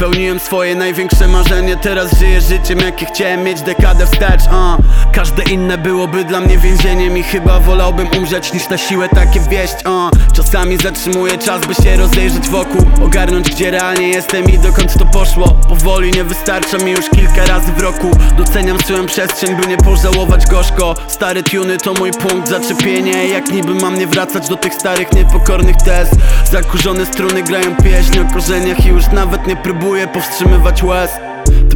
Spełniłem swoje największe marzenie Teraz żyję życiem jakie chciałem mieć dekadę wstecz uh. Każde inne byłoby dla mnie więzieniem I chyba wolałbym umrzeć niż na siłę takie wieść uh. Czasami zatrzymuję czas by się rozejrzeć wokół Ogarnąć gdzie realnie jestem i dokąd to poszło Powoli nie wystarcza mi już kilka razy w roku Doceniam swoją przestrzeń by nie pożałować gorzko Stare tuny to mój punkt zaczepienia Jak niby mam nie wracać do tych starych niepokornych tez Zakurzone struny grają pieśń o korzeniach I już nawet nie próbuję powstrzymywać łez.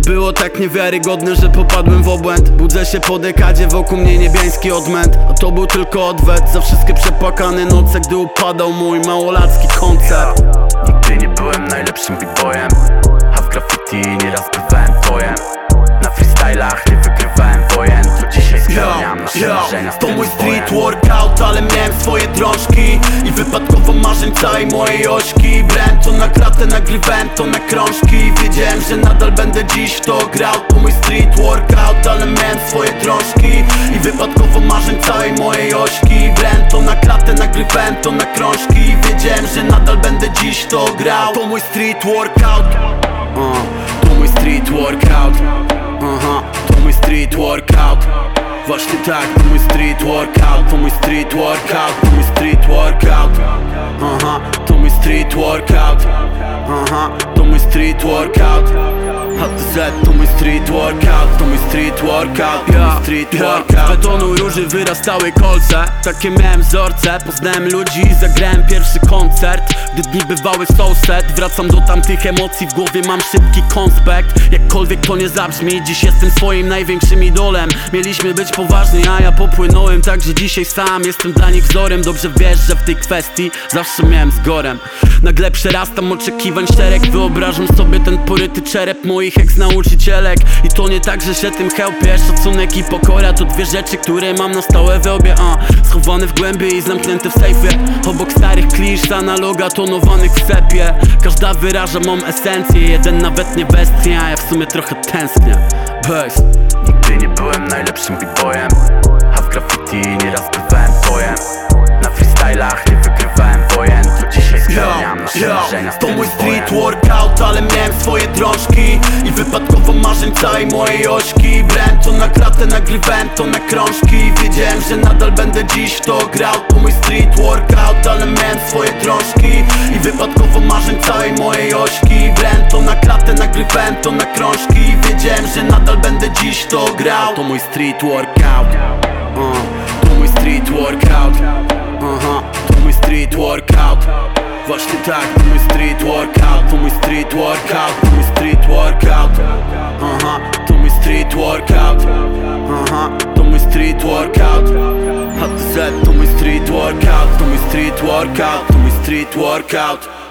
Było tak niewiarygodne, że popadłem w obłęd. Budzę się po dekadzie, wokół mnie niebiański odmęt. A to był tylko odwet za wszystkie przepłakane noce Gdy upadał mój małolacki koncert. Nigdy nie byłem najlepszym b-boyem A w graffiti nieraz bywałem twojem Na freestylach nie wygrywałem wojen To dzisiaj spełniam nasze marzenia w To mój stylu swoje drążki I wypadkowo marzeń całej mojej ośki. Brałem to na kratę, nagrywałem to na krążki. Wiedziałem, że nadal będę dziś to grał To mój street workout, ale miałem swoje drążki I wypadkowo marzeń całej mojej ośki. Brałem to na kratę, nagrywałem to na krążki. Wiedziałem, że nadal będę dziś to grał To mój street workout. Uh, To mój street workout. Aha, to mój street workout Właśnie tak, to mój street workout To mój street workout, to mój street workout. Aha, to mój street workout. Aha, to mój street workout. HTZ to mój street workout, to mój street workout, to mój street workout. Z betonu róży wyrastały kolce, takie miałem wzorce Poznałem ludzi i zagrałem pierwszy koncert. Gdy dni bywały soulset, wracam do tamtych emocji. W głowie mam szybki konspekt, jakkolwiek to nie zabrzmi Dziś jestem swoim największym idolem. Mieliśmy być poważni, a ja popłynąłem Także dzisiaj sam. Jestem dla nich wzorem. Dobrze wiesz, że w tej kwestii zawsze miałem z gorem. Nagle przerastam oczekiwań szereg. Wyobrażam sobie ten poryty czerep moich ex-nauczycielek I to nie tak, że się tym chełpię. Szacunek i pokora to dwie rzeczy, które mam na stałe w obie a Schowane w głębi i zamknięte w sejfie. Obok starych klisz, analoga tonowanych w sepie. Każda wyraża mą esencję Jeden nawet nie westchnie, a ja w sumie trochę tęsknię. Bass Nigdy nie byłem najlepszym b-boyem A w To mój street workout, ale miałem swoje drążki I wypadkowo marzeń całej mojej ośki. Brałem to na kratę, nagrywałem to na krążki. Wiedziałem, że nadal będę dziś to grał. To mój street workout, ale miałem swoje drążki I wypadkowo marzeń całej mojej ośki. Brałem to na kratę, nagrywałem to na krążki. Wiedziałem, że nadal będę dziś to grał. To mój street workout. Uh, To mój street workout. Aha, to mój street workout Właśnie tak, to mój street workout To mój street workout, to mój street workout. Aha, to mój street workout. Aha, to mój street workout. HTZ to mój street workout To mój street workout, to mój street workout